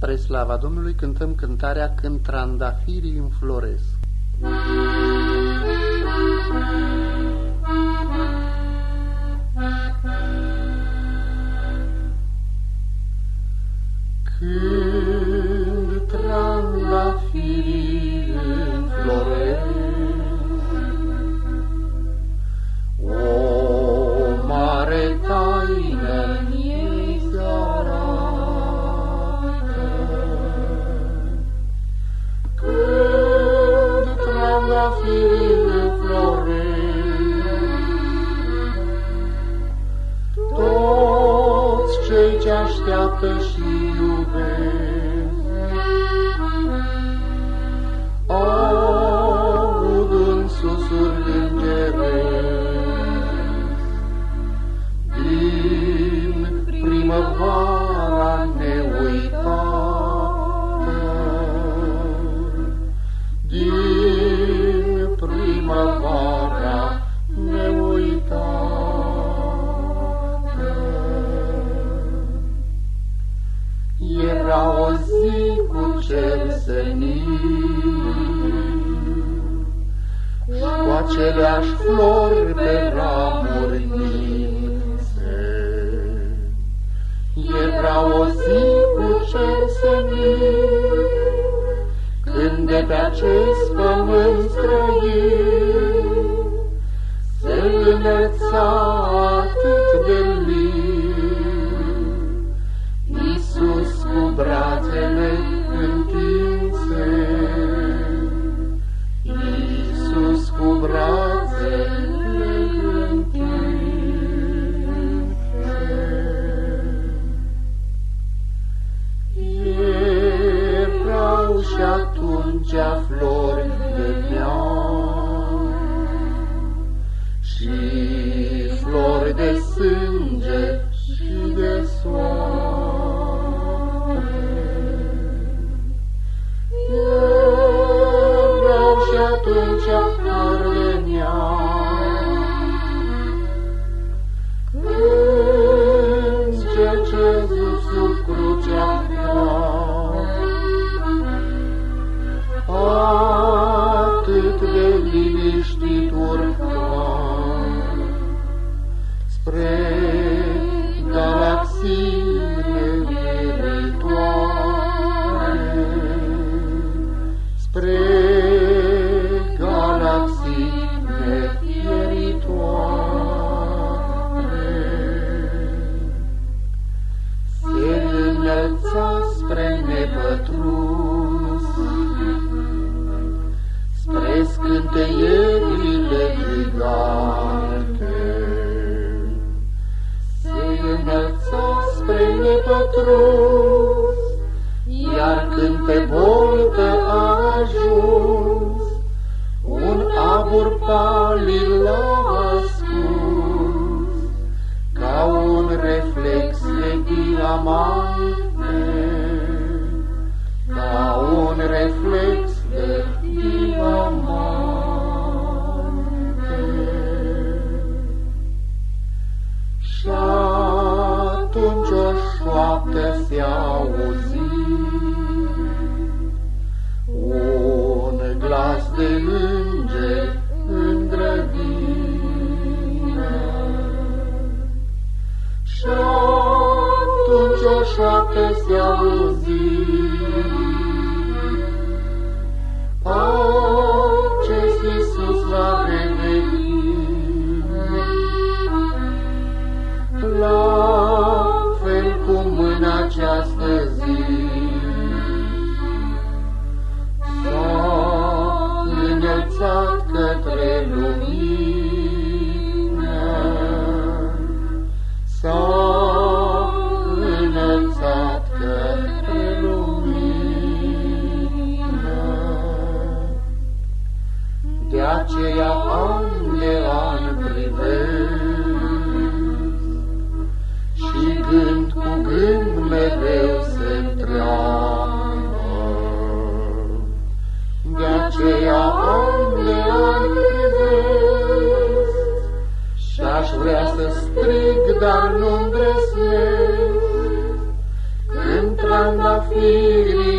Spre slava Domnului cântăm cântarea Când trandafirii înfloresc. Când ce așteaptă și aceleași flori pe ramuri ninse. Era o zi cu cer senin Când de pe acest pământ străin Se înălța brother. Spre nepătrus, iar când pe boltă a ajuns, un abur palid l-a ascuns, ca un reflex de diamante, atunci o șoaptă se auzi, un glas de înger îndrăgină. Și atunci o șoaptă se auzi, aceea an de an privesc și gând cu gând mereu se întreabă. De aceea an de an privesc și-aș vrea să strig, dar nu-mi drăsnesc când trandafirii